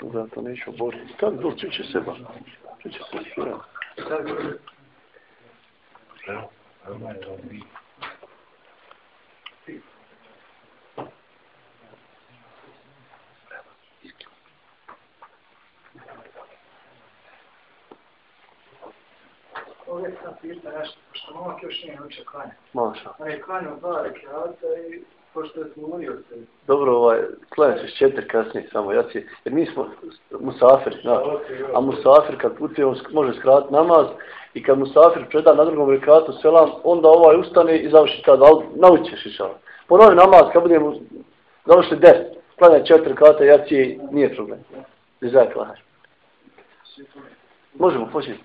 Da to neću oboriti. Tako, dok će seba. Će se svira. Evo, evo je to mi. Ovdje sam pita nešto, pošto momak još nije naučio klanja. Maša. On je klanjao dva rekiata i pošto je smurio se. Dobro, ovaj, klanja ćeš četiri kasnije samo, ja si, jer mi smo musafir, da, a musafir kad putuje, on može skratiti namaz i kad musafir preda na drugom rekatu selam, onda ovaj ustane i završi tad, ali naučiš išao. Ponovi namaz, kad budemo završili deset, klanja četiri rekata, ja ci nije problem. Izaj klanjaš. Možemo početi.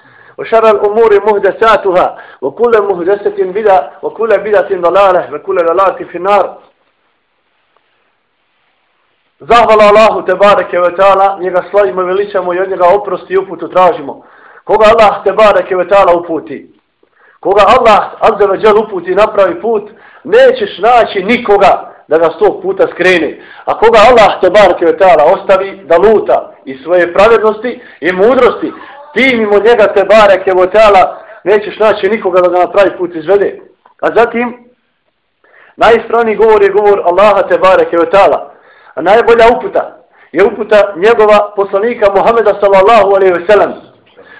وشر الأمور مهدساتها وكل مهدسة بدع وكل بدعة ضلالة وكل ضلالة في النار Zahvala Allahu te bareke ve taala, njega slavimo i veličamo i od njega oprosti i uputu tražimo. Koga Allah te bareke ve taala uputi, koga Allah azza ve džel uputi napravi put, nećeš naći nikoga da ga sto puta skrene. A koga Allah te bareke ve taala ostavi da luta i svoje pravednosti i mudrosti, ti mimo njega te bareke votala nećeš naći nikoga da ga napravi put izvede. A zatim najispravniji govor je govor Allaha te bareke ve taala. A najbolja uputa je uputa njegova poslanika Muhameda sallallahu alaihi ve sellem.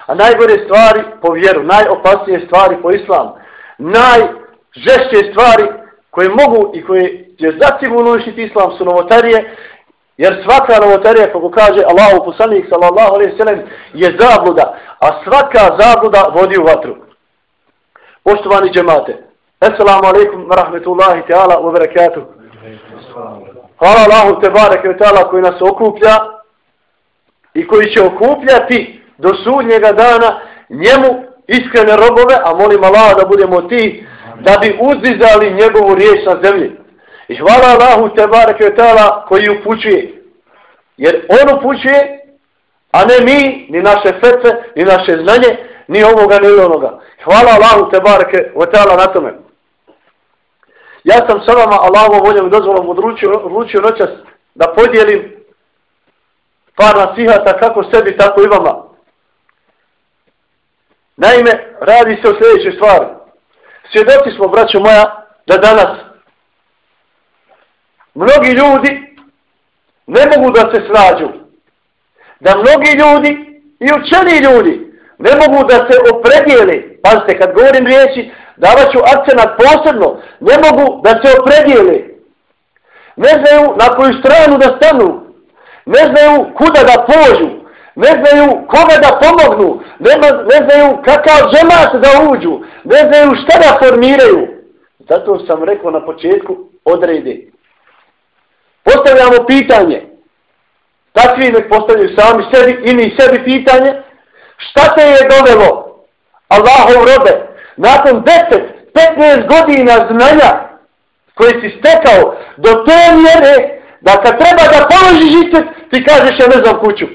A najgore stvari po vjeru, najopasnije stvari po islamu, najžešće stvari koje mogu i koje je zasigurno uništiti islam su novotarije, jer svaka novotarija, kako kaže Allahu poslanik sallallahu alaihi ve sellem, je zabluda, a svaka zabluda vodi u vatru. Poštovani džemate, Assalamu alaikum wa rahmetullahi ta'ala wa barakatuh. Hvala Allahu te bareke ve taala koji nas okuplja i koji će okupljati do sudnjega dana njemu iskrene robove, a molim Allah da budemo ti da bi uzdizali njegovu riječ na zemlji. I hvala Allahu te bareke koji upućuje. Jer on upućuje, a ne mi, ni naše fetve, ni naše znanje, ni ovoga, ni onoga. Hvala Allahu te bareke na tome. Ja sam sa vama Allahovom voljom i dozvolom odručio, odručio noćas da podijelim par nasihata kako sebi, tako i vama. Naime, radi se o sljedećoj stvari. Svjedoci smo, braćo moja, da danas mnogi ljudi ne mogu da se snađu. Da mnogi ljudi i učeni ljudi ne mogu da se opredijeli. Pazite, kad govorim riječi, davat ću akcenat posebno, ne mogu da se opredijeli. Ne znaju na koju stranu da stanu. Ne znaju kuda da pođu. Ne znaju koga da pomognu. Ne, ne znaju kakav džemat da uđu. Ne znaju šta da formiraju. Zato sam rekao na početku, odredi. Postavljamo pitanje. Takvi nek postavljaju sami sebi i sebi pitanje. Šta te je dovelo Allahov robe nakon 10, 15 godina znanja koje si stekao do te mjere da kad treba da položiš ispit, ti kažeš ja ne znam kuću.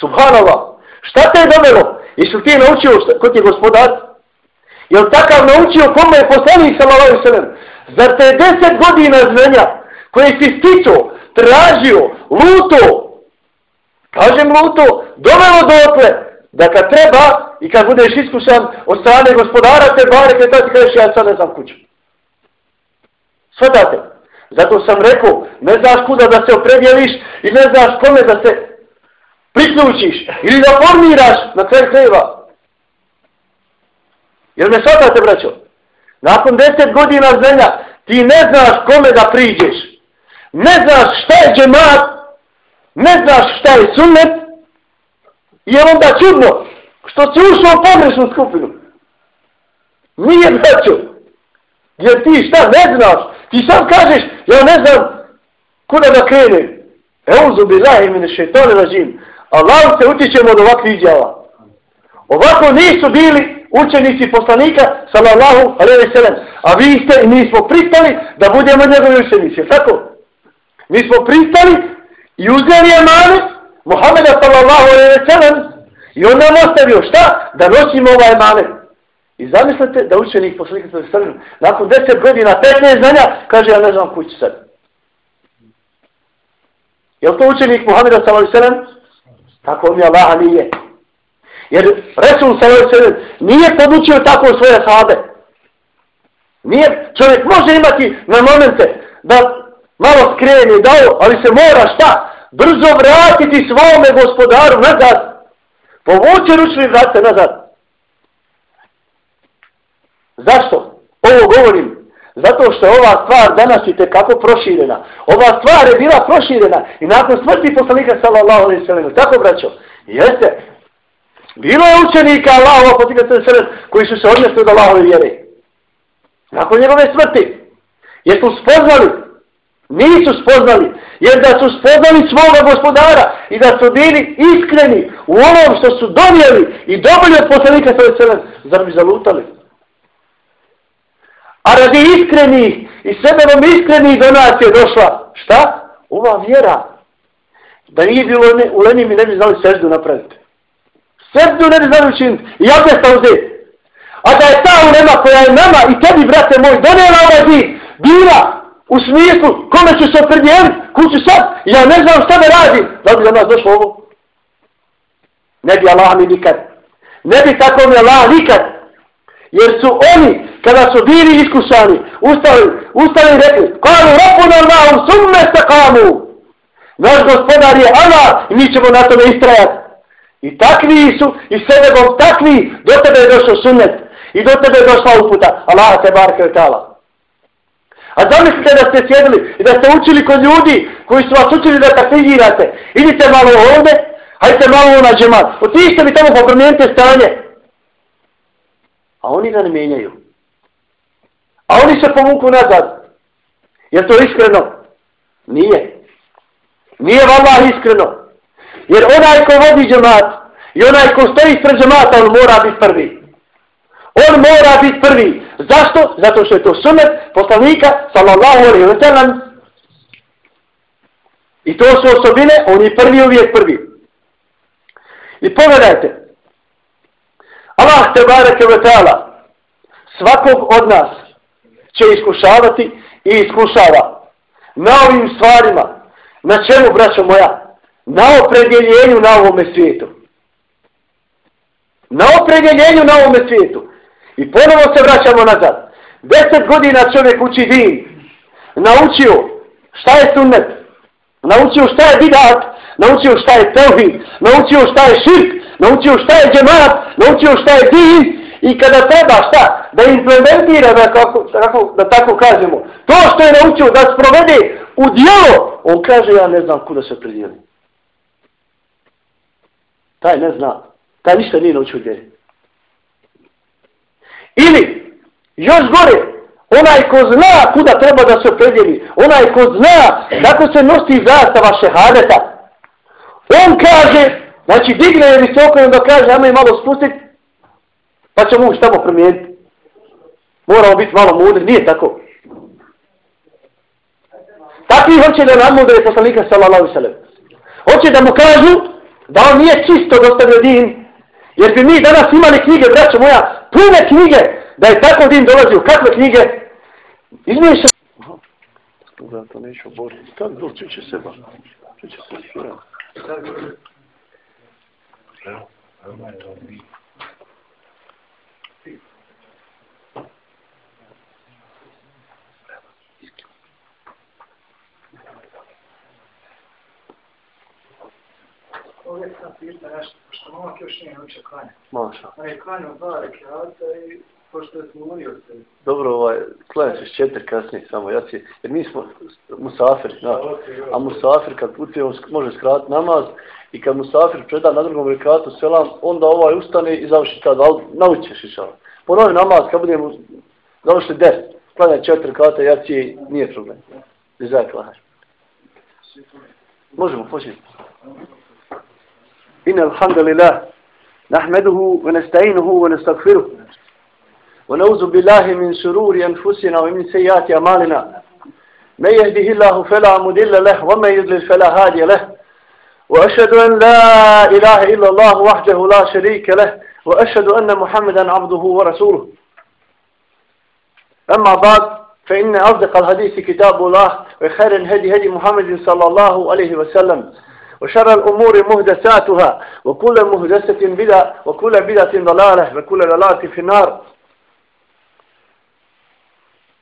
Subhanallah. Šta te je dovelo? Jesi ti naučio šta, ko ti je gospodar? Je li takav naučio kome je poslanik sallallahu sallam? Zar te 10 godina znanja koje si stičo, tražio, luto, kažem luto, dovelo do da kad treba i kad budeš iskušan od strane gospodara te bare, kada ti kažeš ja sad ne znam kuću. Svatate. Zato sam rekao, ne znaš kuda da se opredjeliš i ne znaš kome da se priključiš ili da formiraš na kraju kreva. Jer me svatate, braćo? Nakon deset godina zemlja ti ne znaš kome da priđeš. Ne znaš šta je džemat, ne znaš šta je sunnet, I je onda čudno što si ušao u pogrešnu skupinu. Nije braćo. Jer ti šta ne znaš. Ti sam kažeš, ja ne znam kuda da krenem. Euzu billahi min šetone rađim. Allah se utječemo od ovakvih izjava. Ovako nisu bili učenici poslanika, sallallahu alaihi sallam. A vi ste i mi smo pristali da budemo njegovi učenici. Tako? Mi smo pristali i uzeli je mane Muhammeda sallallahu alaihi sallam i on nam ostavio šta? Da nosimo ovaj mane. I zamislite da učenik poslanika sallallahu alaihi sallam nakon deset godina, 15 znanja, kaže ja ne znam kući sad. Je li to učenik Muhammeda sallallahu alaihi sallam? Tako mi Allaha nije. Jer Resul sallallahu nije podučio tako svoje sahabe. Nije, čovjek može imati na momente da malo skreni dao, ali se mora šta? Brzo vratiti svome gospodaru nazad. Povući ručni vrate nazad. Zašto? Ovo govorim. Zato što je ova stvar danas i tekako proširena. Ova stvar je bila proširena i nakon smrti poslanika sallallahu alaihi sallam. Tako braćo? Jeste. Bilo je učenika Allahova poslanika sallallahu alaihi koji su se odnesli od Allahove vjere. Nakon njegove smrti. Jesu spoznali? Nisu spoznali. Jer da su spoznali svoga gospodara i da su bili iskreni u onom što su donijeli i dobili od poslanika svoje alaihi. Zar bi zalutali? A radi iskrenih i sebenom iskrenih do nas je došla. Šta? Ova vjera. Da nije bilo ne, u Lenimi ne bi znali seždu napraviti. Seždu ne bi znali učiniti. I ja bi stao uzeti. A da je ta ulema koja je nama i tebi, brate moj, donijela ovaj din, bila u smislu kome ću se opredijeliti, kuću sad, ja ne znam šta da radim. Da bi za nas došlo ovo? Ne bi Allah mi nikad. Ne bi tako mi Allah nikad. Jer su oni, kada su bili iskušani, ustali, ustali i rekli, kalu rapuna Allahom summe se kamu. Naš gospodar je Allah i mi ćemo na tome istrajati. I takvi su, i sebebom takvi, do tebe je došao sunnet. I do tebe je došla uputa. Allah te barke i tala. A zamislite da ste sjedili i da ste učili kod ljudi koji su vas učili da takvigirate. Idite malo ovdje, hajte malo na džemat. Otište mi tamo pa promijenite stanje. A oni ga ne mijenjaju. A oni se povuku nazad. Je to iskreno? Nije. Nije valla iskreno. Jer onaj ko vodi džemat i onaj ko stoji pred džemata, on mora biti prvi. On mora biti prvi. Zašto? Zato što je to sunet poslanika, sallallahu alaihi wa sallam. I to su osobine, on je prvi uvijek prvi. I pogledajte. Allah te bareke ve ta'ala svakog od nas će iskušavati i iskušava na ovim stvarima. Na čemu, braćo moja? Na opredjeljenju na ovome svijetu. Na opredjeljenju na ovome svijetu. I ponovo se vraćamo nazad. Deset godina čovjek uči din. Naučio šta je sunnet. Naučio šta je bidat. Naučio šta je tevhid. Naučio šta je širk. Naučio šta je džemat. Naučio šta je din. I kada treba šta? Da implementira, da, kako, kako, da tako kažemo. To što je naučio da sprovede u dijelo. On kaže ja ne znam kuda se predijeli. Taj ne zna. Taj ništa nije naučio gdje. Ili, još gore, onaj ko zna kuda treba da se predijeli, onaj ko zna kako se nosi zastava šehadeta, on kaže, znači digne je visoko i onda kaže, ajmo je malo spustiti, pa ćemo ući tamo promijeniti. Moramo biti malo mudri, nije tako. Takvi hoće da nam mudre poslanika sallallahu sallam. Hoće da mu kažu da on nije čisto dostavio din, jer bi mi danas imali knjige, braćo moja, pune knjige, da je tako din dolazio. Kakve knjige? Izmišljam. Da, to neću boriti. Kako dok će se ba? Čuće se sura. Evo, evo je Ovdje sam pitao nešto, pošto momak još nije naučio klanja. Maša. On je klanjao dva rekiata i pošto je smurio se. Dobro, ovaj, klanja se četiri kasnije samo, ja si, jer mi smo musafir, da. A musafir kad putuje, on može skratiti namaz i kad musafir preda na drugom rekatu selam, onda ovaj ustane i završi tada, ali naučiš išao. Ponovi namaz, kad budemo završili deset, klanja četiri rekata, ja si nije problem. Izaj klanjaš. Možemo početi. Alhamdulillah. Nahmeduhu wa nasta'inuhu wa nastagfiruh. ونعوذ بالله من شرور أنفسنا ومن سيئات أعمالنا من يهده الله فلا مضل له ومن يضلل فلا هادي له وأشهد أن لا إله إلا الله وحده لا شريك له وأشهد أن محمدا عبده ورسوله أما بعد فإن أصدق الحديث كتاب الله وخير الهدي هدي محمد صلى الله عليه وسلم وشر الأمور مهدساتها وكل مهدسة بدعة وكل بدعة ضلالة وكل ضلالة في النار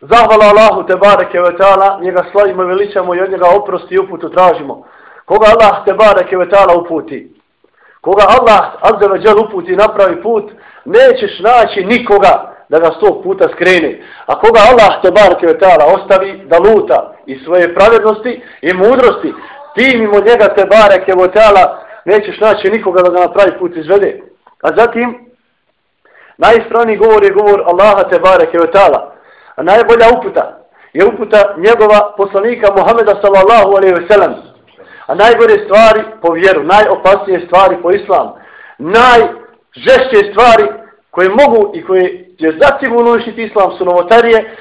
Zahvala Allahu te bareke ve taala, njega slavimo i veličamo i od njega oprosti i uputu tražimo. Koga Allah te bareke ve taala uputi. Koga Allah azza ve džel uputi napravi put, nećeš naći nikoga da ga sto puta skrene. A koga Allah te bareke ve taala ostavi da luta i svoje pravednosti i mudrosti, ti mimo njega te bareke ve nećeš naći nikoga da ga na pravi put izvede. A zatim najispravniji govor je govor Allaha te bareke ve taala. A najbolja uputa je uputa njegova poslanika Muhameda sallallahu alaihi ve sellem. A najbolje stvari po vjeru, najopasnije stvari po islamu, najžešće stvari koje mogu i koje će zasigurno uništiti islam su novotarije,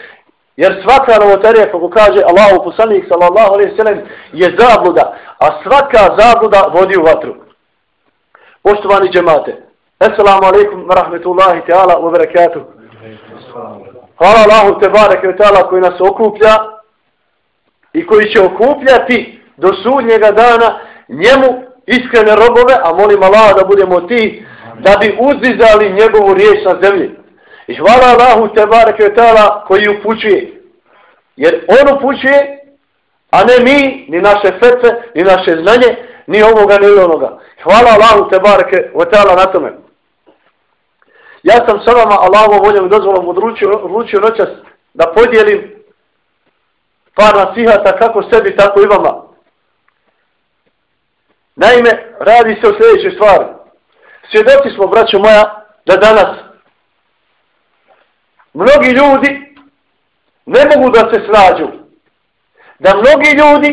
jer svaka novotarija, kako kaže Allahu poslanik sallallahu alaihi ve sellem, je zabluda, a svaka zabluda vodi u vatru. Poštovani džemate, Assalamu alaikum wa rahmetullahi ta'ala wa barakatuh. Hvala Allahu te bareke vetala koji nas okuplja i koji će okupljati do sudnjega dana njemu iskrene robove, a molim Allah da budemo ti da bi uzdizali njegovu riječ na zemlji. I hvala Allahu te Kvetala koji upućuje. Jer on upućuje, a ne mi, ni naše fetve, ni naše znanje, ni ovoga, ni onoga. Hvala Allahu te Kvetala na tome. Ja sam sa vama Allahovom voljom i dozvolom odručio, odlučio noćas da podijelim par nasihata kako sebi, tako i vama. Naime, radi se o sljedećoj stvari. Svjedoci smo, braćo moja, da danas mnogi ljudi ne mogu da se snađu. Da mnogi ljudi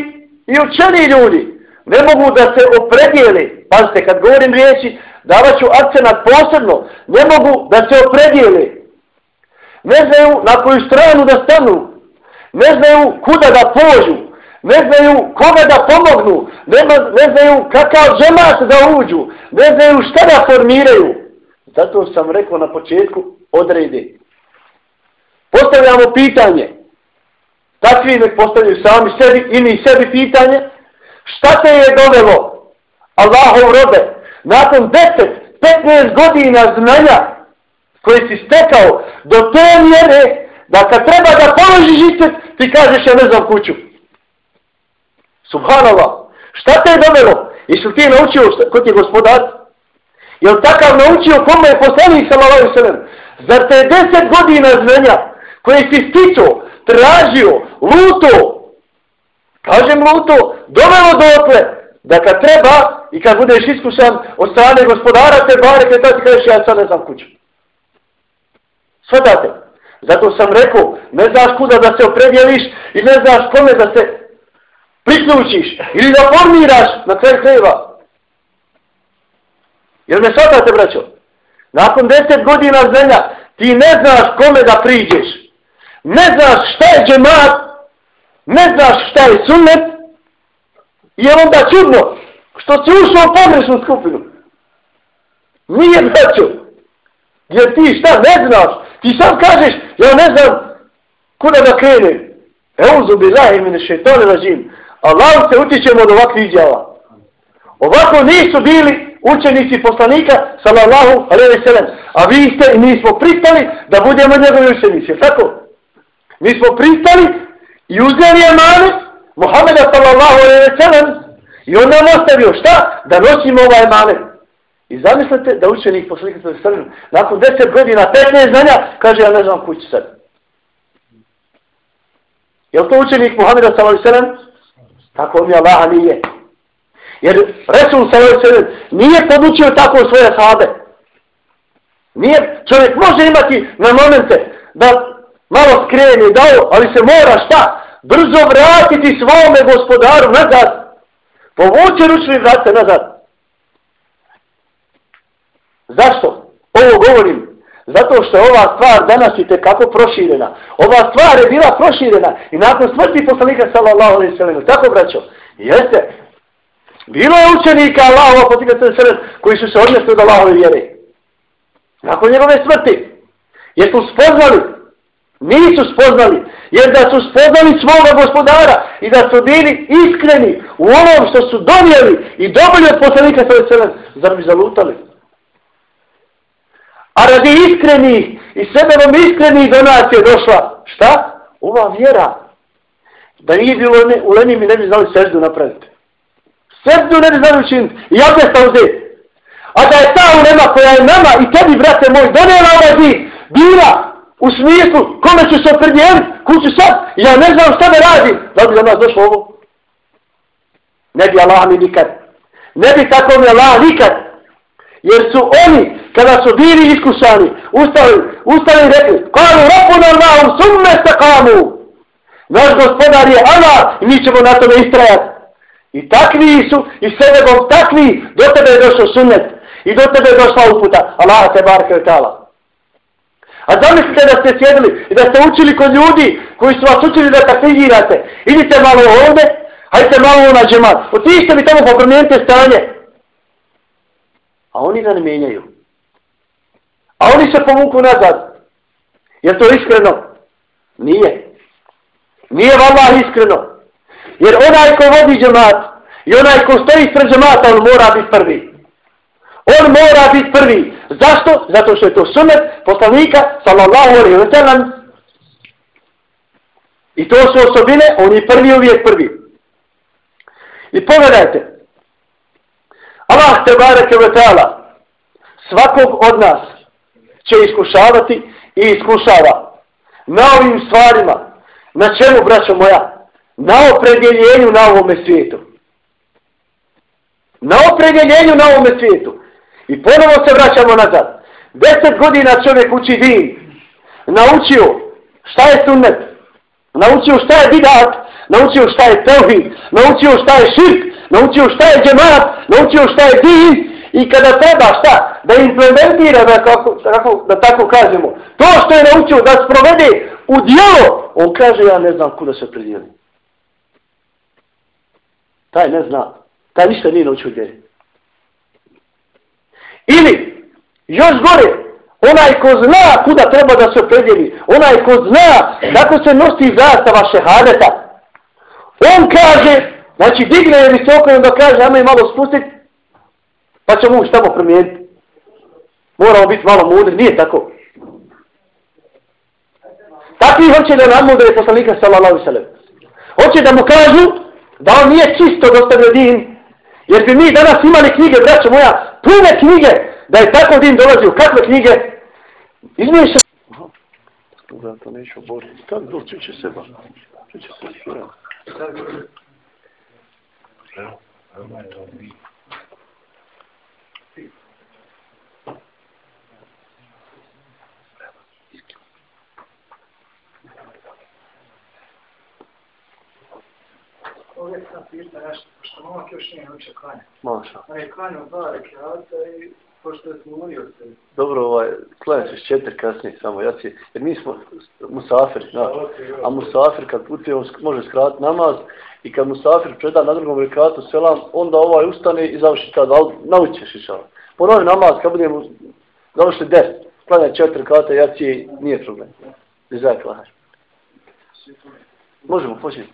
i učeni ljudi ne mogu da se opredijeli. Pazite, kad govorim riječi, davat ću akcenat posebno, ne mogu da se opredijele. Ne znaju na koju stranu da stanu, ne znaju kuda da pođu, ne znaju koga da pomognu, ne, ne znaju kakav džemat da uđu, ne znaju šta da formiraju. Zato sam rekao na početku, odredi. Postavljamo pitanje, takvi nek postavljaju sami sebi i sebi pitanje, šta te je dovelo Allahov robe, nakon 10-15 godina znanja koje si stekao do te mjere da kad treba da položiš istet, ti kažeš ja ne znam kuću. Subhanallah. Šta te je dovelo? Jesi ti naučio šta, ko ti je gospodar? Je li takav naučio kome je poslanik sallallahu sallam? Zar te je 10 godina znanja koje si sticao, tražio, luto, kažem luto, dovelo do da kad treba i kad budeš iskušan od strane gospodara te bare, kada ti kažeš ja sad ne znam kuću. Svatate. Zato sam rekao, ne znaš kuda da se opredjeliš i ne znaš kome da se priključiš ili da formiraš na kraju kreva. Jer me svatate, braćo. Nakon deset godina zemlja ti ne znaš kome da priđeš. Ne znaš šta je džemat, ne znaš šta je sunnet, I je onda čudno što si ušao u pogrešnu skupinu. Nije braćo. Jer ti šta ne znaš. Ti sam kažeš, ja ne znam kuda da krenem. Euzu bi lahi mine šeitone ražim. Allah se utičemo od ovakvih izjava. Ovako nisu bili učenici poslanika, sallallahu alaihi sallam. A vi ste i mi smo pristali da budemo njegovi učenici. Tako? Mi smo pristali i uzeli je manet Muhammeda sallallahu alaihi wa sallam i on nam ostavio šta? Da nosimo ovaj emanet. I zamislite da učenik poslanika sallallahu alaihi wa nakon deset godina, 15 znanja, kaže ja ne znam kući sad. Je li to učenik Muhammeda sallallahu alaihi wa sallam? Tako mi Allah nije. Jer Resul sallallahu alaihi wa sallam nije podučio tako svoje sahabe. Nije, čovjek može imati na momente da malo skreni, dao, ali se mora šta? brzo vratiti svome gospodaru nazad. Povuče ručni vrate nazad. Zašto? Ovo govorim. Zato što je ova stvar danas i tekako proširena. Ova stvar je bila proširena i nakon smrti poslanika sallallahu alaihi sallam. Tako braćo? Jeste. Bilo je učenika Allahova poslanika sallallahu alaihi koji su se odnesli od Allahove vjere. Nakon njegove smrti. Jer su spoznali. Nisu spoznali. Jer da su spoznali svoga gospodara i da su bili iskreni u onom što su donijeli i dobili od poslanika svoje alaihi. Zar bi zalutali? A radi iskrenih i sebenom iskrenih do nas je došla. Šta? Ova vjera. Da nije bilo ne, u Leni mi ne bi znali seždu napraviti. Seždu ne bi znali učiniti. I ja bih stao uzeti. A da je ta ulema koja je nama i tebi, brate moj, donijela ovaj vid, bila u smislu kome ću se opredjeliti, kuću sad, ja ne znam šta me radi. Da bi za nas došlo ovo? Ne bi Allah mi nikad. Ne bi tako mi Allah nikad. Jer su oni kada su bili iskušani, ustali, ustali i rekli, kalu rapuna Allahum summe se kamu. Naš gospodar je Allah i mi ćemo na tome istrajati. I takvi su, i sebebom takvi, do tebe je došao sunnet. I do tebe je došla uputa. Allah te barke tala. A zamislite da ste sjedili i da ste učili kod ljudi koji su vas učili da takvigirate. Idite malo ovdje, hajte malo na džemat. Otište mi tamo pa promijenite stanje. A oni ga ne mijenjaju. A oni se povuku nazad. Je to iskreno? Nije. Nije vallah iskreno. Jer onaj ko vodi džemat i onaj ko stoji sred džemata, on mora biti prvi. On mora biti prvi. Zašto? Zato što je to sunet poslanika, sallallahu alaihi wa sallam. I to su osobine, on je prvi uvijek prvi. I pogledajte. Allah te bareke ve ta'ala svakog od nas će iskušavati i iskušava. Na ovim stvarima, na čemu, braćo moja? Na opredjeljenju na ovome svijetu. Na opredjeljenju na ovome svijetu. I ponovo se vraćamo nazad. Deset godina čovjek uči din. Naučio šta je sunnet. Naučio šta je bidat. Naučio šta je tevhid. Naučio šta je širk. Naučio šta je džemat. Naučio šta je din. I kada treba šta? Da implementira, da, kako, kako, da tako kažemo, to što je naučio da sprovede u dijelo, on kaže ja ne znam kuda se predijeli. Taj ne zna. Taj ništa nije naučio djeli. Ili, još gore, onaj ko zna kuda treba da se predijeli, onaj ko zna kako se nosi zastava šehadeta, on kaže, znači digne je visoko i onda kaže, ajmo je malo spustiti, Pa ćemo ući tamo promijeniti. Moramo biti malo mudri, nije tako. Takvi hoće da nam mudre poslanika sallallahu sallam. Hoće da mu kažu da on nije čisto dostavio din. Jer bi mi danas imali knjige, braćo moja, pune knjige, da je tako din dolazio. Kakve knjige? Izmiješ se. Zato neću boriti. Kad doći će se ba? Će će se. Evo. Evo. ovdje sam pita nešto, pošto momak još nije naučio klanja. Maša. On je klanjao dva rekiata i pošto je smurio se. Dobro, ovaj, klanja se četiri kasnije samo, ja si, jer mi smo musafir, da. A musafir kad putuje, on može skratiti namaz i kad musafir preda na drugom rekatu selam, onda ovaj ustane i završi tad, ali naučiš išao. Ponovi namaz, kad budemo završili deset, klanja četiri kata, ja si, nije problem. Izaj klanjaš. Možemo početi.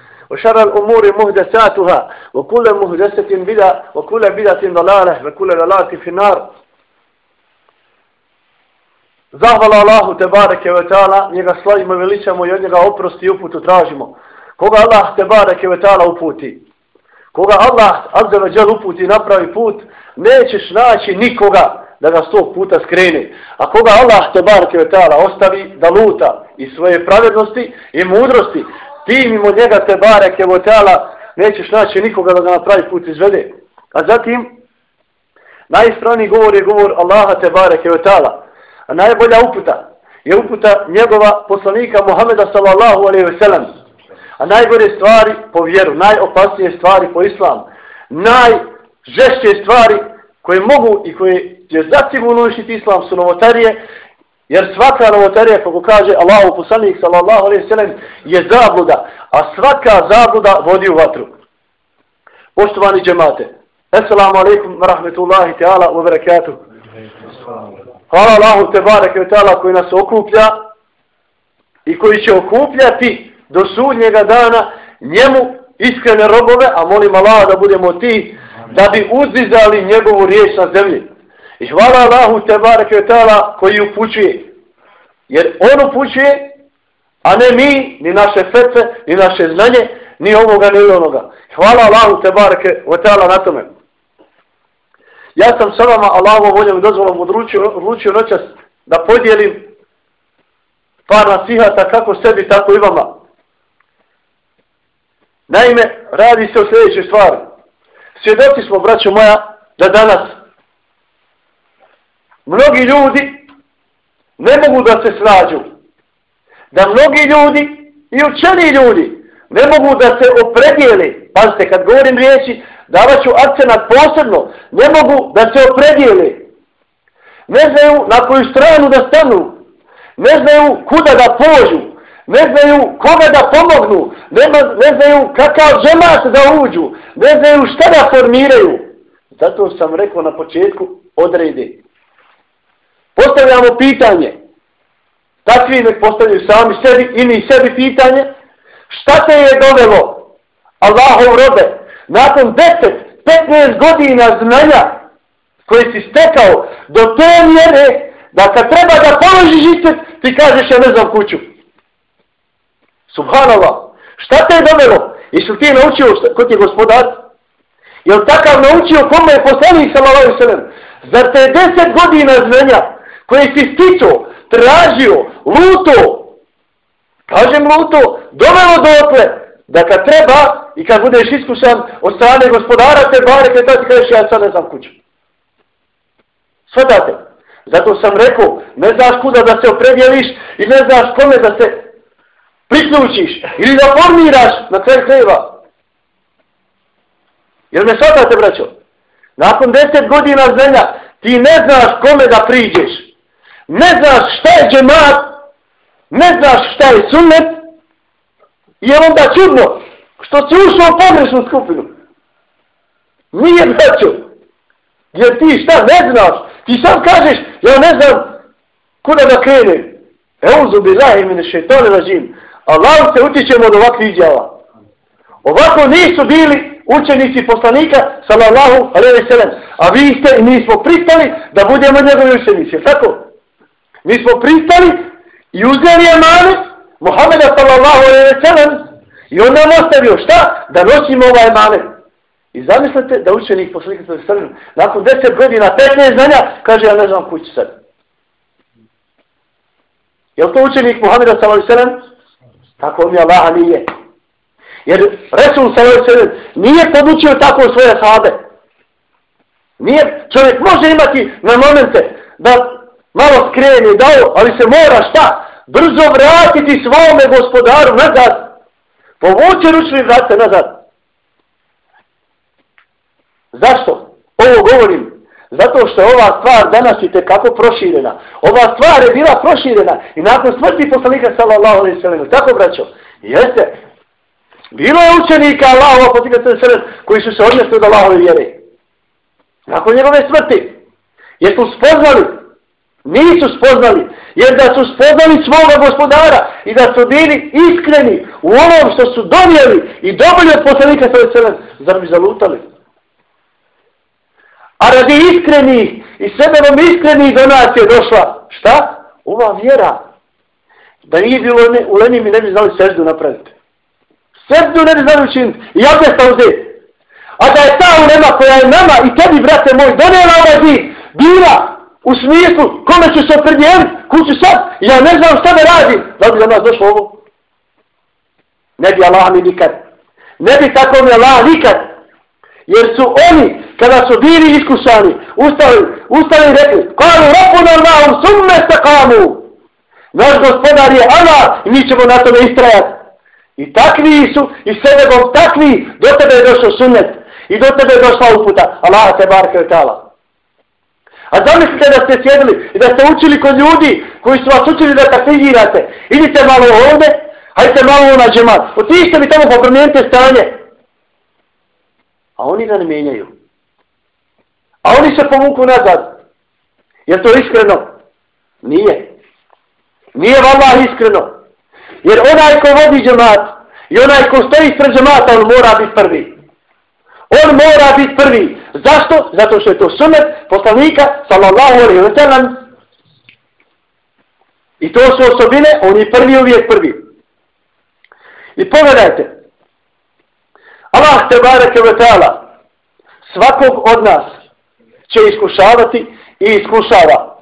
وشر الأمور مهدساتها وكل مهدسة بدع وكل بدعة ضلالة وكل ضلالة في النار Zahvala Allahu te bareke ve taala, njega slavimo i veličamo i od njega oprosti i uputu tražimo. Koga Allah te bareke ve taala uputi, koga Allah azza wa jal uputi napravi put, nećeš naći nikoga da ga sto puta skrene. A koga Allah te barke vetala ostavi da luta i svoje pravednosti i mudrosti, ti mimo njega te bareke votala, nećeš naći nikoga da ga pravi put izvede. A zatim, najispravniji govor je govor Allaha te bareke vetala. A najbolja uputa je uputa njegova poslanika Muhameda sallallahu alaihi ve sellem. A najgore stvari po vjeru, najopasnije stvari po islam, najžešće stvari koje mogu i koje je zasigurno uništiti islam su novotarije, jer svaka novotarija, kako kaže Allahu poslanik sallallahu alaihi ve sellem, je zabluda, a svaka zabluda vodi u vatru. Poštovani džemate, Assalamu alaikum wa rahmetullahi ta'ala wa barakatuh. Hvala Allahu te bareke ve ta'ala koji nas okuplja i koji će okupljati do sudnjega dana njemu iskrene robove, a molim Allah da budemo ti da bi uzdizali njegovu riječ na zemlji. I hvala Allahu te bareke ta'ala koji upućuje. Jer on upućuje, a ne mi, ni naše fetve, ni naše znanje, ni ovoga, ni onoga. Hvala Allahu te bareke ta'ala na tome. Ja sam sa vama Allahovom voljom i dozvolom odručio, odručio noćas da podijelim par nasihata kako sebi, tako i vama. Naime, radi se o sljedećoj stvari. Svjedoci smo, braćo moja, da danas mnogi ljudi ne mogu da se snađu. Da mnogi ljudi i učeni ljudi ne mogu da se opredijeli. Pazite, kad govorim riječi, davat ću akcenat posebno, ne mogu da se opredijeli. Ne znaju na koju stranu da stanu. Ne znaju kuda da požu. Ne znaju koga da pomognu. Ne, ne znaju kakav žemat da uđu. Ne znaju šta da formiraju. Zato sam rekao na početku, odredi. Postavljamo pitanje. Takvi nek postavljaju sami sebi i sebi pitanje. Šta te je dovelo Allahov robe nakon 10-15 godina znanja koje si stekao do te mjere da kad treba da položiš istet, ti kažeš ja ne znam kuću. Subhanallah. Šta te je dovelo? Jesi ti naučio šta, ko ti je gospodar? Je li takav naučio kome je poslanik sallallahu sallam? Zar te je 10 godina znanja koje si sticao, tražio, luto, kažem luto, dovelo do da kad treba i kad budeš iskušan od strane gospodara te bare, kad ti kažeš ja sad ne znam kuću. Svatate. Zato sam rekao, ne znaš kuda da se opredjeliš i ne znaš kome da se priključiš ili da formiraš na kraju kreva. Jer me svatate, braćo. Nakon deset godina zemlja ti ne znaš kome da priđeš. Ne znaš šta je džemat, ne znaš šta je sunnet, je onda čudno što si ušao u pogrešnu skupinu. Nije braćo. Jer ti šta ne znaš. Ti sam kažeš, ja ne znam kuda da krenem. Euzu bi lahi mine šeitone ražim. Allah se utičemo od ovakvih izjava. Ovako nisu bili učenici poslanika, sallallahu alaihi sallam. A vi ste i mi smo pristali da budemo njegovi učenici. Tako? Mi smo pristali i uzeli je manu Muhammeda sallallahu alaihi wa sallam i on nam ostavio šta? Da nosimo ovaj emanet. I zamislite da učenik poslanika sallallahu alaihi wa sallam nakon 10 godina, 15 znanja, kaže ja ne znam kuću sad. Je li to učenik Muhammeda sallallahu alaihi wa sallam? Tako mi Allah nije. Jer Resul sallallahu alaihi wa sallam nije podučio tako svoje sahabe. Nije, čovjek može imati na momente da malo skreni, dao, ali se mora šta? brzo vratiti svome gospodaru nazad. Povuće ručni vrate nazad. Zašto? Ovo govorim. Zato što je ova stvar danas i tekako proširena. Ova stvar je bila proširena i nakon smrti poslanika sallallahu alaihi sallam. Tako braćo? Jeste. Bilo je učenika Allahova poslanika sallallahu alaihi sallam koji su se odnesli od Allahove vjere. Nakon njegove smrti. Jesu spoznali Nisu spoznali, jer da su spoznali svoga gospodara i da su bili iskreni u onom što su donijeli i dobili od poslanika svoje sebe, zar bi zalutali? A radi iskreni i sebenom iskreni do nas je došla, šta? Ova vjera. Da nije bilo ne, u Leni mi ne bi znali seždu napraviti. Seždu ne bi znali učiniti i opet uzeti. A da je ta ulema koja je nama i tebi, brate moj, donijela ovaj din, bila u smislu kome ću se opredijeliti, kuću sad, ja ne znam šta da radi, da bi za nas došlo ovo? Ne bi Allah mi nikad. Ne bi tako mi Allah nikad. Jer su oni, kada su bili iskušani, ustali, ustali i rekli, kalu rapun Allahum summe stakamu. Naš gospodar je Allah i mi ćemo na tome istrajati. I takvi su, i sebebom takvi, do tebe je došao sunnet. I do tebe je došla uputa. Allah te barke od tala. A zamislite da ste sjedili i da ste učili kod ljudi koji su vas učili da takvigirate. Idite malo ovdje, hajte malo na džemat. Otište mi tamo pa promijenite stanje. A oni ga ne mijenjaju. A oni se povuku nazad. Je to iskreno? Nije. Nije vallah iskreno. Jer onaj ko vodi džemat i onaj ko stoji pred džemata, on mora biti prvi. On mora biti prvi. Zašto? Zato što je to sunet poslanika, sallallahu alaihi wa sallam. I to su osobine, on je prvi uvijek prvi. I pogledajte. Allah te bareke ve ta'ala svakog od nas će iskušavati i iskušava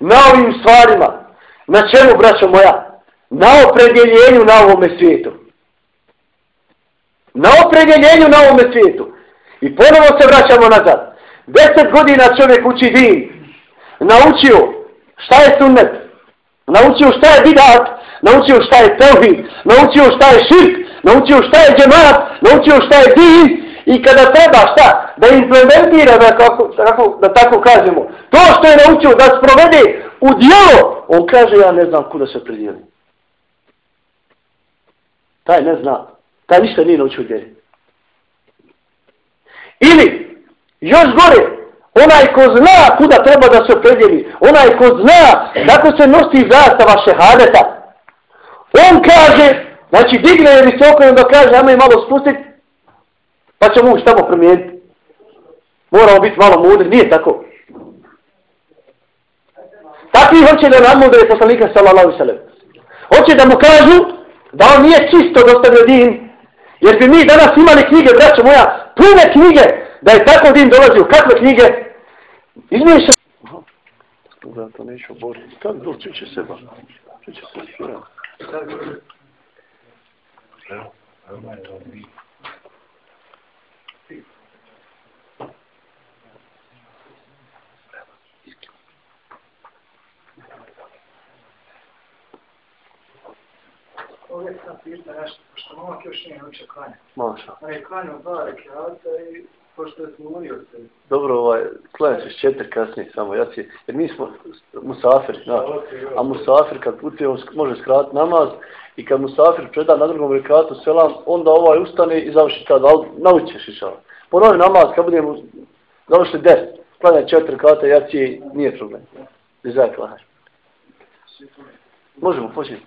na ovim stvarima. Na čemu, braćo moja? na opredjeljenju na ovome svijetu. Na opredjeljenju na ovome svijetu. I ponovo se vraćamo nazad. Deset godina čovjek uči din. Naučio šta je sunnet. Naučio šta je bidat. Naučio šta je tevhid. Naučio šta je širk. Naučio šta je džemat. Naučio šta je din. I kada treba šta? Da implementira, da, kako, kako, da tako kažemo, to što je naučio da sprovede u dijelo, on kaže ja ne znam kuda se predijelim. Taj ne zna. Taj ništa nije naučio vjeri. Ili, još gore, onaj ko zna kuda treba da se opredjeli, onaj ko zna kako se nosi zastava šehadeta, on kaže, znači digne je visoko i onda kaže, ajmo malo spustiti, pa ćemo ući tamo promijeniti. Moramo biti malo mudri, nije tako. Takvi hoće da nam mudre poslanika sallallahu sallam. Hoće da mu kažu, da on nije čisto dostavio din, jer bi mi danas imali knjige, braćo moja, pune knjige, da je tako din dolazio, kakve knjige, izmiješa. Da, to neću boriti. Tako doći će se ba? Če će se svirati? Evo, evo Ovdje sam pitao nešto, pošto momak još nije naučio klanja. Maša. On je klanjao dva rekiata i pošto je smurio se. Dobro, ovaj, klanja se četiri kasnije samo, ja si, jer mi smo musafir, da, a musafir kad putuje, on može skratiti namaz i kad musafir preda na drugom rekatu selam, onda ovaj ustane i završi tada, ali naučiš išao. Ponovi namaz, kad budemo završili deset, klanja četiri rekata, ja si, nije problem. Dizaj klanjaš. Možemo početi.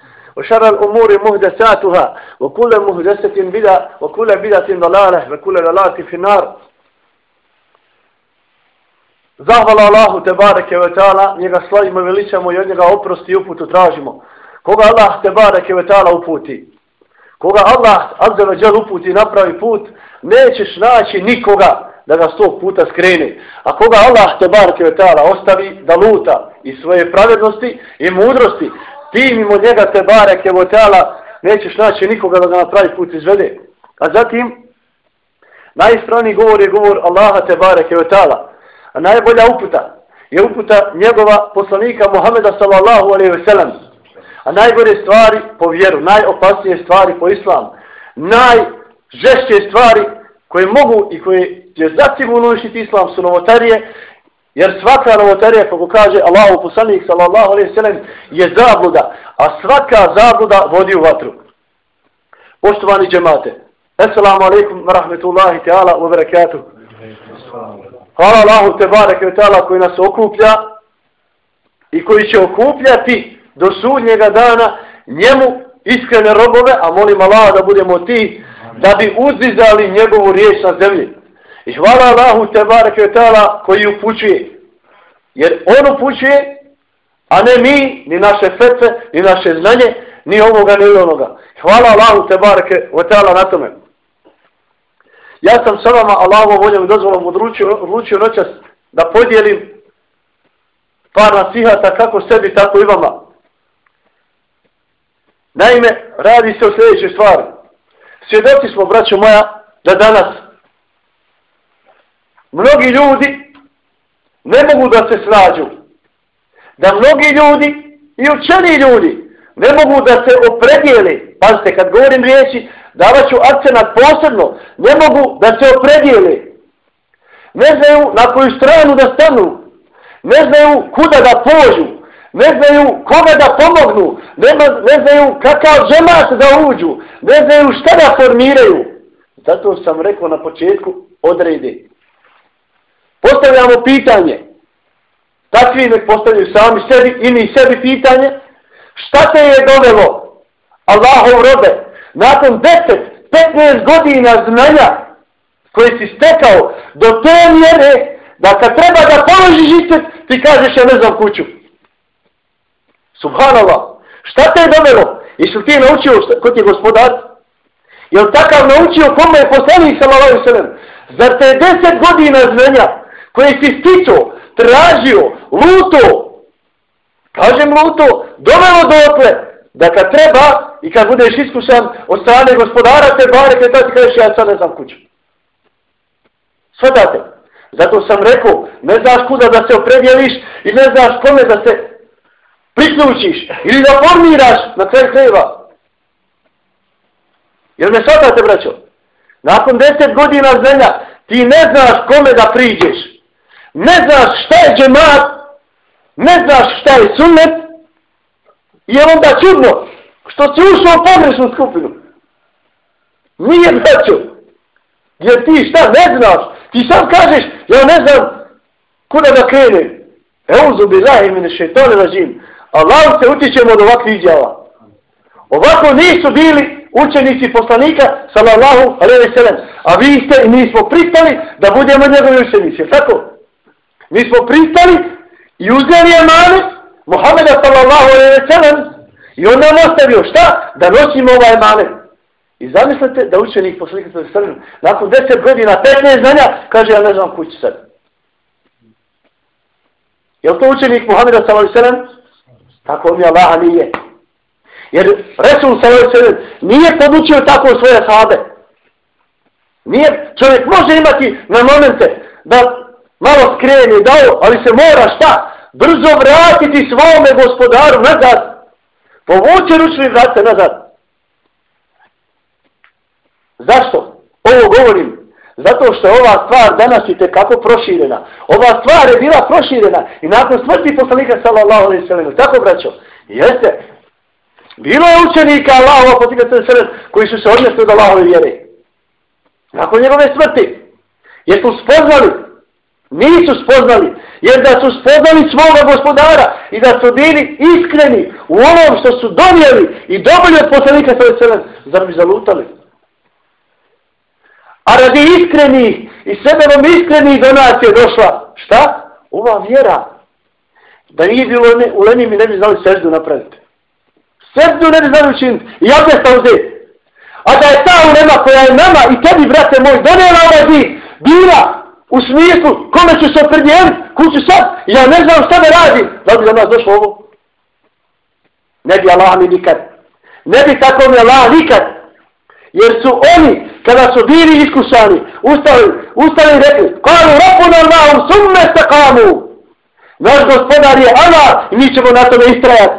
وشر الأمور مهدساتها وكل مهدسة بدع وكل بدعة ضلالة وكل ضلالة في النار Zahvala Allahu te bareke ve taala, njega slavimo i veličamo i od njega oprosti i uputu tražimo. Koga Allah te bareke ve taala uputi, koga Allah azza ve džel uputi napravi put, nećeš naći nikoga da ga sto puta skrene. A koga Allah te bareke ve taala ostavi da luta i svoje pravednosti i mudrosti, ti mimo njega te bareke votala nećeš naći nikoga da ga na pravi put izvede. A zatim, najstraniji govor je govor Allaha te bareke votala. A najbolja uputa je uputa njegova poslanika Muhameda sallallahu alaihi ve sellem. A najgore stvari po vjeru, najopasnije stvari po islamu, najžešće stvari koje mogu i koje će zasigurno uništiti islam su novotarije Jer svaka novotarija, kako kaže Allahu poslanik sallallahu alaihi sallam, je zabluda, a svaka zabluda vodi u vatru. Poštovani džemate, Assalamu alaikum wa rahmetullahi ta'ala wa barakatuh. Hvala Allahu te bareke ve ta'ala koji nas okuplja i koji će okupljati do sudnjega dana njemu iskrene robove, a molim Allah da budemo ti da bi uzdizali njegovu riječ na zemlji. I hvala Allahu te bareke ve koji upućuje. Jer on upućuje, a ne mi, ni naše srce, ni naše znanje, ni ovoga, ni onoga. Hvala Allahu te bareke ta'ala na tome. Ja sam sa vama Allahovom voljom i dozvolom odlučio, odlučio noćas da podijelim par nasihata kako sebi, tako i vama. Naime, radi se o sljedećoj stvari. Svjedoci smo, braćo moja, da danas mnogi ljudi ne mogu da se snađu. Da mnogi ljudi i učeni ljudi ne mogu da se opredijeli. Pazite, kad govorim riječi, davat ću akcenat posebno, ne mogu da se opredijeli. Ne znaju na koju stranu da stanu, ne znaju kuda da pođu, ne znaju koga da pomognu, ne, ne znaju kakav džemat da uđu, ne znaju šta da formiraju. Zato sam rekao na početku, odredi. Postavljamo pitanje, takvi nek postavljaju sami sebi i sebi pitanje, šta te je dovelo Allahov robe, nakon 10-15 godina znanja koje si stekao do te mjere da kad treba da položiš ispred, ti kažeš ja ne znam kuću. Subhanallah. Šta te je dovelo? Jesi ti naučio šta, ko ti je gospodar? Je li takav naučio kome je poslanik sallallahu sallam? Zar te 10 godina znanja koje si stičo, tražio, luto, kažem luto, dovelo do da kad treba i kad budeš iskušan od strane gospodara te bare, kada ti kažeš ja sad ne znam kuću. Svatate. Zato sam rekao, ne znaš kuda da se opredjeliš i ne znaš kome da se priključiš ili da formiraš na kraju kreva. Jer me svatate, braćo? Nakon deset godina znanja ti ne znaš kome da priđeš. Ne znaš šta je džemat, ne znaš šta je sunnet, I je onda čudno što si ušao u pogrešnu skupinu. Nije braćo. Jer ti šta ne znaš. Ti sam kažeš, ja ne znam kuda da krenem. Euzu bi lahi mine šeitone ražim. Allah se utičemo od ovakvih izjava. Ovako nisu bili učenici poslanika, sallallahu alaihi sallam. A vi ste i mi smo pristali da budemo njegovi učenici. Tako? Mi smo pristali i uzeli je manet Muhammeda sallallahu alaihi wa sallam i on nam ostavio šta? Da nosimo ovaj emanet. I zamislite da učenik poslanika sallallahu alaihi wa sallam nakon 10 godina, 15 znanja, kaže ja ne znam kući sad. Je to učenik Muhammeda sallallahu alaihi wa sallam? Tako mi Allaha nije. Jer Resul sallallahu alaihi nije podučio tako svoje sahabe. Nije, čovjek može imati na momente da malo skreni, dao, ali se mora šta? brzo vratiti svome gospodaru nazad. Povuće ručni vrate nazad. Zašto? Ovo govorim. Zato što je ova stvar danas i tekako proširena. Ova stvar je bila proširena i nakon smrti poslanika sallallahu alaihi sallam. Tako braćo? Jeste. Bilo je učenika Allahova poslanika sallallahu alaihi koji su se odnesli od Allahove vjere. Nakon njegove smrti. Jesu spoznali Nisu spoznali, jer da su spoznali svoga gospodara i da su bili iskreni u onom što su donijeli i dobili od poslanika svoje sebe, zar bi zalutali? A radi iskrenih i sebevom iskrenih do došla, šta? Ova vjera. Da nije bilo ne, u Leni mi ne bi znali seždu napraviti. Seždu ne bi znali učiniti i ja bi stao uzeti. A da je ta ulema koja je nama i tebi, brate moj, donijela ovaj vid, bila U smislu, kome ću se opredijeliti, kuću sad, ja ne znam šta da radim. Da bi za nas došlo ovo? Ne bi Allah mi nikad. Ne bi tako mi Allah nikad. Jer su oni, kada su bili iskušani, ustali, ustali i rekli, kalu rapuna Allahom summe stakamu. Naš gospodar je Allah i mi ćemo na tome istrajati.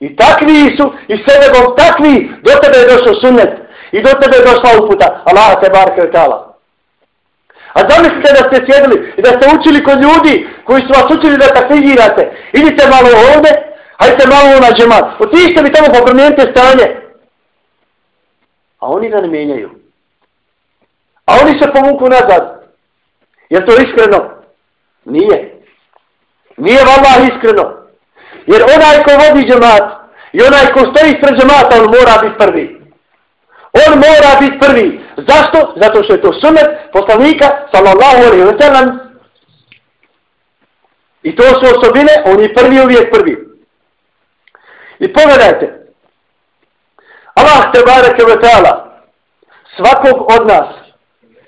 I takvi su, i sebebom takvi, do tebe je došao sunnet. I do tebe je došla uputa. Allah te barke od ta'ala. A zamislite da ste sjedili i da ste učili kod ljudi koji su vas učili da takvigirate. Idite malo ovdje, hajte malo na džemat. Otište mi tamo pa promijenite stanje. A oni ga ne mijenjaju. A oni se povuku nazad. Je to iskreno? Nije. Nije vallah iskreno. Jer onaj ko vodi džemat i onaj ko stoji sred džemata, on mora biti prvi. On mora biti prvi. Zašto? Zato što je to sunet poslanika, sallallahu alaihi wa sallam. I to su osobine, on je prvi uvijek prvi. I pogledajte. Allah te bareke ve ta'ala svakog od nas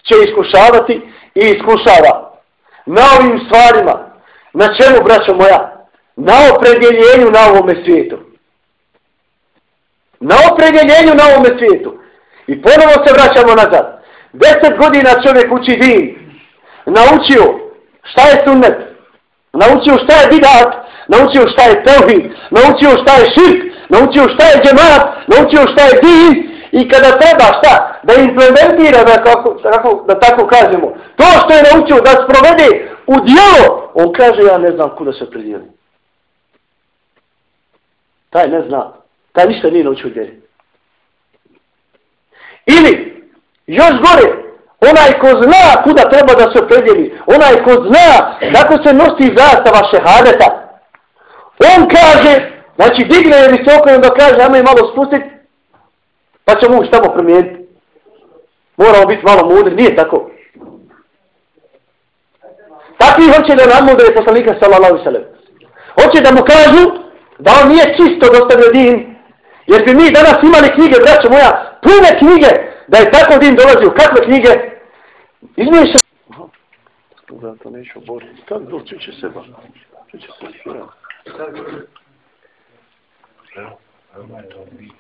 će iskušavati i iskušava na ovim stvarima. Na čemu, braćo moja? Na opredjeljenju na ovome svijetu. Na opredjeljenju na ovome svijetu. I ponovo se vraćamo nazad. Deset godina čovjek uči din. Naučio šta je sunnet. Naučio šta je bidat. Naučio šta je tevhid. Naučio šta je širk. Naučio šta je džemat. Naučio šta je din. I kada treba šta? Da implementira, da, kako, kako, da tako kažemo. To što je naučio da sprovede u dijelo. On kaže ja ne znam kuda se predijeli. Taj ne zna. Taj ništa nije naučio gdje. Ili, još gore, onaj ko zna kuda treba da se opredjeli, onaj ko zna kako se nosi zastava šehadeta, on kaže, znači digne je visoko i onda kaže, ajmo je malo spustiti, pa ćemo ući tamo promijeniti. Moramo biti malo mudri, nije tako. Takvi hoće da nam mudre poslanika sallallahu sallam. Hoće da mu kažu da on nije čisto dostavio din, jer bi mi danas imali knjige, braćo moja, pune knjige, da je tako din dolazio. Kakve knjige? Izmiješa. Da, to neću oboriti. Kad doći će se ba? Če će se sve. Evo, evo je to mi.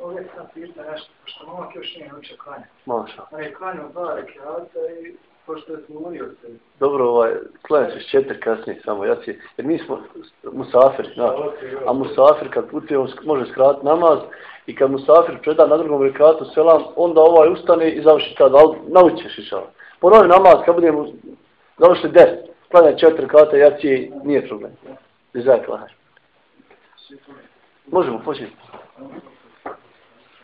Ovdje sam pitao nešto, pošto momak još nije naučio klanja. Maša. On je klanjao dva rekiata i pošto je smurio se. Dobro, ovaj, klanjam se s četiri kasnije samo, ja si, jer mi smo musafir, na, a musafir kad putuje, on može skratiti namaz i kad musafir preda na drugom rekatu selam, onda ovaj ustane i završi tada, ali naučiš išao. Ponovi namaz, kad budemo završili deset, klanja četiri rekata, ja ci nije problem. Izaj klanjaš. Možemo početi.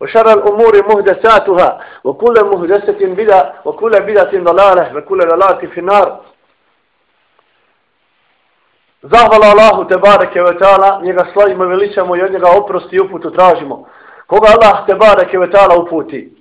وشر الأمور مهدساتها وكل مهدسة بدعة وكل بدعة ضلالة وكل ضلالة في النار Zahvala Allahu te bareke ve taala, njega slavimo i veličamo i od njega oprosti i uputu tražimo. Koga Allah te bareke ve taala uputi,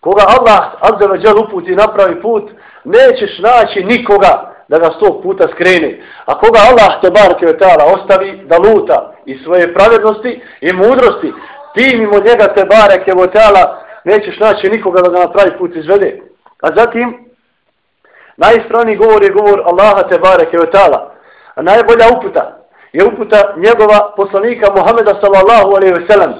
koga Allah azza ve džel uputi napravi put, nećeš naći nikoga da ga sto puta skrene. A koga Allah te bareke ve taala ostavi da luta i svoje pravednosti i mudrosti, ti mimo njega te barek je votala, nećeš naći nikoga da ga na pravi put izvede. A zatim najispravniji govor je govor Allaha te bareke ve taala. A najbolja uputa je uputa njegova poslanika Muhameda sallallahu alaihi ve sellem.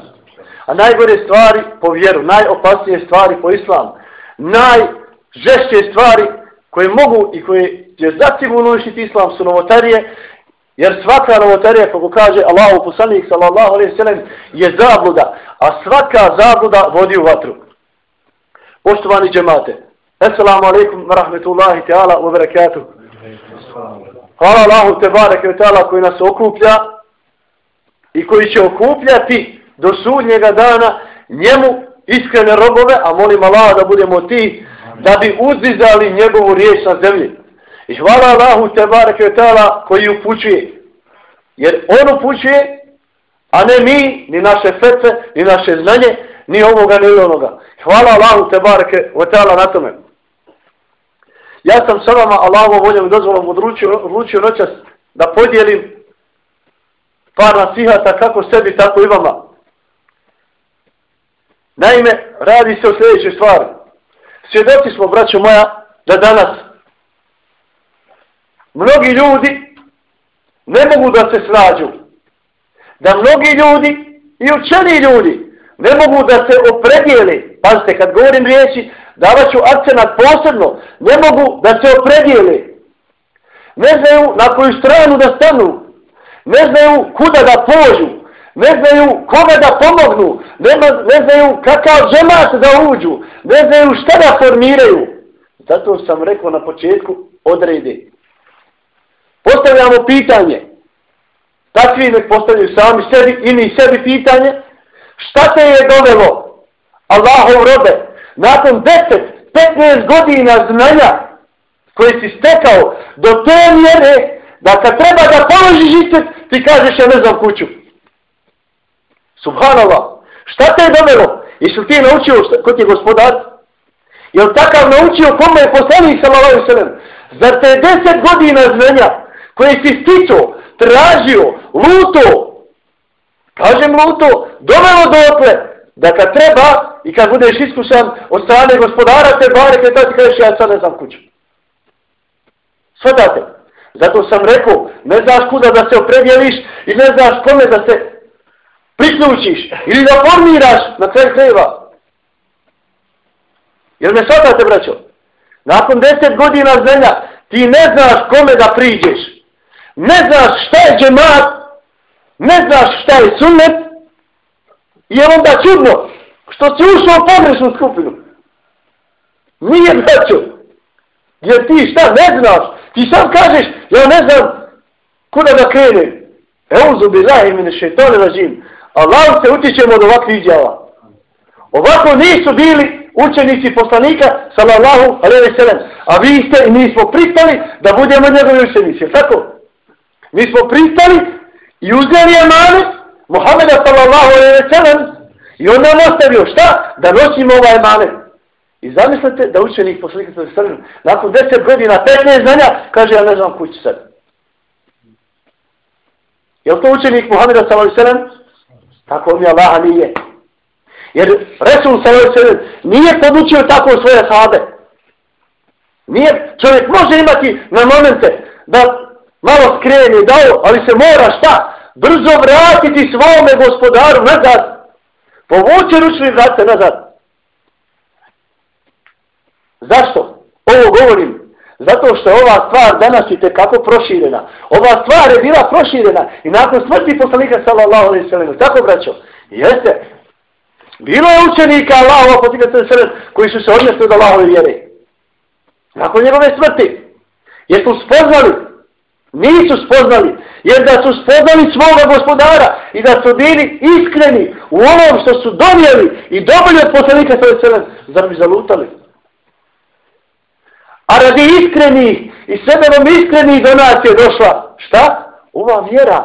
A najgore stvari po vjeru, najopasnije stvari po islamu, najžešće stvari koje mogu i koje će zasigurno uništiti islam su novotarije, jer svaka novotarija, kako kaže Allahu poslanik sallallahu alaihi ve sellem, je zabluda, a svaka zabluda vodi u vatru. Poštovani džemate, Assalamu alaikum wa rahmetullahi ta'ala wa barakatuh. Hvala Allahu te barek taala koji nas okuplja i koji će okupljati do sudnjega dana njemu iskrene robove, a molim Allah da budemo ti da bi uzdizali njegovu riječ na zemlji. I hvala Allahu te bareke koji upućuje. Jer on upućuje, a ne mi, ni naše fetve, ni naše znanje, ni ovoga, ni onoga. Hvala Allahu te bareke na tome. Ja sam sa vama Allahovom voljom i dozvolom odlučio, odlučio noćas da podijelim par nasihata kako sebi, tako i vama. Naime, radi se o sljedećoj stvari. Svjedoci smo, braćo moja, da danas mnogi ljudi ne mogu da se snađu. Da mnogi ljudi i učeni ljudi ne mogu da se opredijeli. Pazite, kad govorim riječi, davat ću akcenat posebno. Ne mogu da se opredijeli. Ne znaju na koju stranu da stanu. Ne znaju kuda da pođu. Ne znaju koga da pomognu. Ne, ne znaju kakav džemat da uđu. Ne znaju šta da formiraju. Zato sam rekao na početku, odredi. Postavljamo pitanje. Takvi nek postavljaju sami sebi i sebi pitanje. Šta te je dovelo Allahov robe nakon 10-15 godina znanja koje si stekao do te mjere da kad treba da položiš istet ti kažeš ja ne znam kuću. Subhanallah. Šta te je dovelo? Jesi li ti naučio šta, ko ti je gospodar? Je li takav naučio kome je poslanik sallallahu sallam? Zar te je deset godina znanja koje si sticao, tražio, luto, kažem luto, dovelo do da kad treba i kad budeš iskušan od strane gospodara te bare, kada ti kažeš ja sad ne znam kuću. Svatate. Zato sam rekao, ne znaš kuda da se opredjeliš i ne znaš kome da se priključiš ili da formiraš na kraju kreva. Jer me svatate, braćo? Nakon deset godina zemlja ti ne znaš kome da priđeš. Ne znaš šta je džemat, ne znaš šta je sunnet je onda čudno što si ušao u pogrešnu skupinu. Nije braćo. Jer ti šta ne znaš, ti sam kažeš, ja ne znam kuda da krenem. Euzu bi zahimine šeitone ražim. Allah se utječemo od ovakvih izjava. Ovako nisu bili učenici poslanika, sallallahu alaihi sallam. A vi ste i mi smo pristali da budemo njegovi učenici. Tako? Mi smo pristali i uzeli emanet Muhammeda sallallahu alaihi sallam i on nam ostavio šta? Da nosimo ovaj emanet. I zamislite da učenik poslanika sallallahu alaihi sallam nakon deset godina, 15 znanja, kaže ja ne znam kući sad. Je to učenik Muhammeda sallallahu alaihi sallam? Tako mi Allah nije. Jer Resul sallallahu nije podučio tako svoje sahabe. Nije, čovjek može imati na momente da malo skreni, dao, ali se mora šta? Brzo vratiti svome gospodaru nazad. Povuće ručni vrate nazad. Zašto? Ovo govorim. Zato što je ova stvar danas i tekako proširena. Ova stvar je bila proširena i nakon smrti poslanika sallallahu alaihi sallam. Tako braćo? Jeste. Bilo je učenika Allahova poslanika sallallahu alaihi sallam koji su se odnesli od Allahove vjere. Nakon njegove smrti. Jesu spoznali. Nisu spoznali. Jer da su spoznali svoga gospodara i da su bili iskreni u onom što su donijeli i dobili od poslanika sallallahu alaihi. Zar bi zalutali? A radi iskreni i sebenom iskreni do došla. Šta? Ova vjera.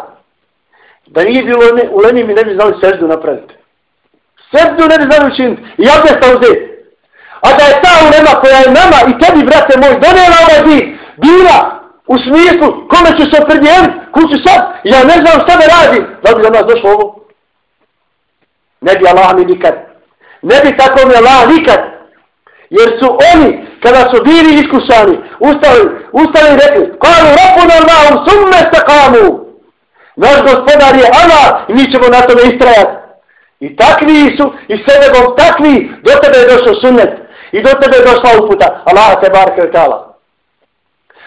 Da nije bilo ne, u Leni mi ne bi znali seždu napraviti. Seždu ne bi znali učiniti. I ja bih stao uzeti. A da je ta ulema koja je nama i tebi, brate moj, donijela ovaj vid, bila u smislu kome ću se opredjeliti, kuću sad, ja ne znam šta da radi. Da bi za nas došlo ovo? Ne bi Allah mi nikad. Ne bi tako mi Allah nikad. Jer su oni, kada su bili iskušani, ustali, ustali i rekli, kalu rapuna Allahum summe se kamu. Naš gospodar je Allah i mi ćemo na tome istrajati. I takvi su, i sebebom takvi, do tebe je došao sunnet. I do tebe je došla uputa. Allah te barke od tala.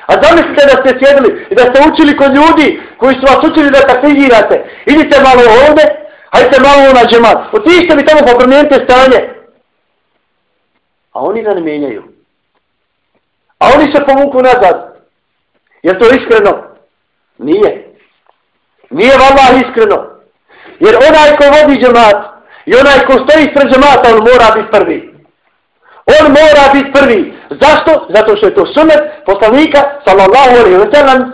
A zamislite da ste sjedili i da ste učili kod ljudi koji su vas učili da takvigirate. Idite malo ovdje, hajte malo na džemat. Otište mi tamo pa promijenite stanje. A oni ga ne mijenjaju. A oni se povuku nazad. Je to iskreno? Nije. Nije vallah iskreno. Jer onaj ko vodi džemat i onaj ko stoji ispred džemata, on mora biti prvi. On mora biti prvi. Zašto? Zato što je to sunet poslanika, sallallahu alaihi wa sallam.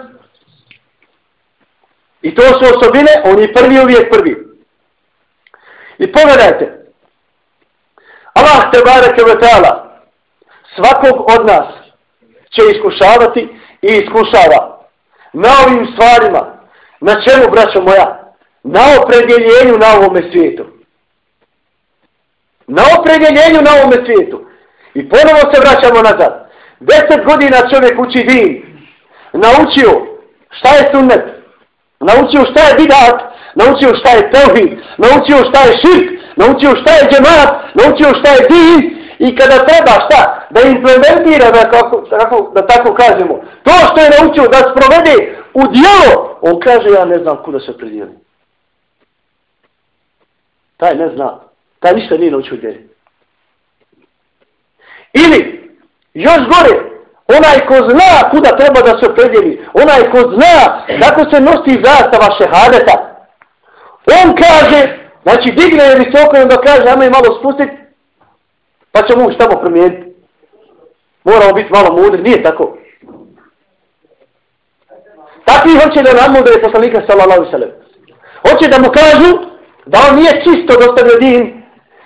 I to su osobine, on je prvi uvijek prvi. I pogledajte, Allah te bareke ve ta'ala svakog od nas će iskušavati i iskušava na ovim stvarima. Na čemu, braćo moja? Na opredjeljenju na ovome svijetu. Na opredjeljenju na ovome svijetu. I ponovo se vraćamo nazad. Deset godina čovjek uči din. Naučio šta je sunnet. naučio šta je bidat, naučio šta je tevhid, naučio šta je širk, naučio šta je džemat, naučio šta je din i kada treba šta, da implementira, da, kako, kako, da tako kažemo, to što je naučio da sprovede u dijelo, on kaže ja ne znam kuda se predijeli. Taj ne zna, taj ništa nije naučio djeli. Ili, još gore, onaj ko zna kuda treba da se predijeli, onaj ko zna kako se nosi zastava šehadeta, on kaže, znači digne je visoko i onda kaže, ajme malo spustiti, pa ćemo ući tamo promijeniti. Moramo biti malo mudri, nije tako. Takvi hoće da nam mudre poslanika sallallahu sallam. Hoće da mu kažu da on nije čisto dostavio din,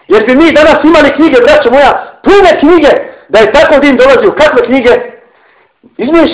jer bi mi danas imali knjige, braćo moja, pune knjige, da je tako din dolazio. Kakve knjige? Izmiješ